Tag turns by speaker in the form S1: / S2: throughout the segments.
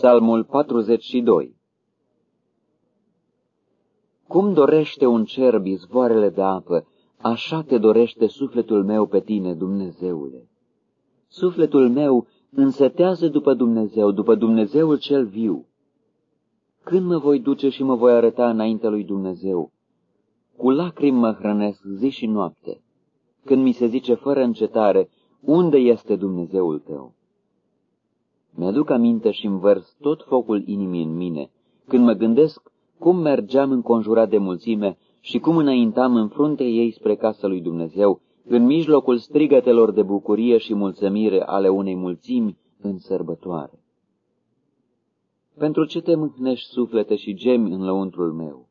S1: Psalmul 42 Cum dorește un cerb izvoarele de apă, așa te dorește sufletul meu pe tine, Dumnezeule. Sufletul meu însetează după Dumnezeu, după Dumnezeul cel viu. Când mă voi duce și mă voi arăta înainte lui Dumnezeu? Cu lacrimi mă hrănesc zi și noapte. Când mi se zice fără încetare, unde este Dumnezeul tău? Mi-aduc aminte și învărs tot focul inimii în mine, când mă gândesc cum mergeam înconjurat de mulțime și cum înaintam în frunte ei spre casa lui Dumnezeu, în mijlocul strigătelor de bucurie și mulțămire ale unei mulțimi în sărbătoare. Pentru ce te mâhnești suflete și gemi în lăuntrul meu?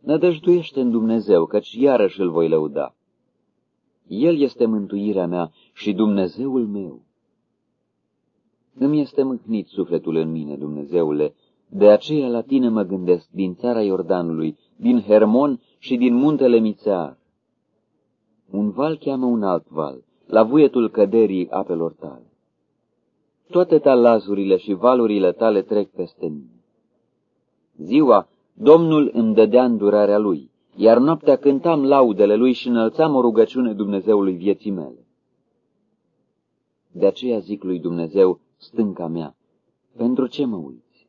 S1: Nădăjduiește în Dumnezeu, căci iarăși îl voi lăuda. El este mântuirea mea și Dumnezeul meu. Îmi este mâhnit sufletul în mine, Dumnezeule, de aceea la tine mă gândesc din țara Iordanului, din Hermon și din muntele Mițear. Un val cheamă un alt val, la vuietul căderii apelor tale. Toate talazurile și valurile tale trec peste mine. Ziua, Domnul îmi dădea îndurarea lui, iar noaptea cântam laudele lui și înălțam o rugăciune Dumnezeului vieții mele. De aceea zic lui Dumnezeu, stânca mea, pentru ce mă uiți?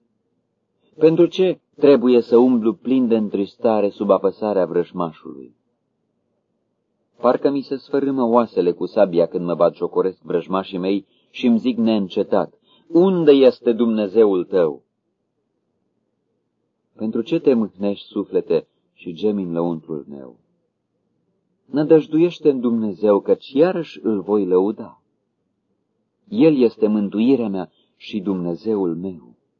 S1: Pentru ce trebuie să umblu plin de întristare sub apăsarea vrăjmașului? Parcă mi se sfărâmă oasele cu sabia când mă bat jocoresc vrăjmașii mei și îmi zic neîncetat, unde este Dumnezeul tău? Pentru ce te mâhnești suflete și gemi în lăuntrul meu? Nădăjduiește în Dumnezeu, căci iarăși îl voi lăuda. El este mântuirea mea și Dumnezeul meu.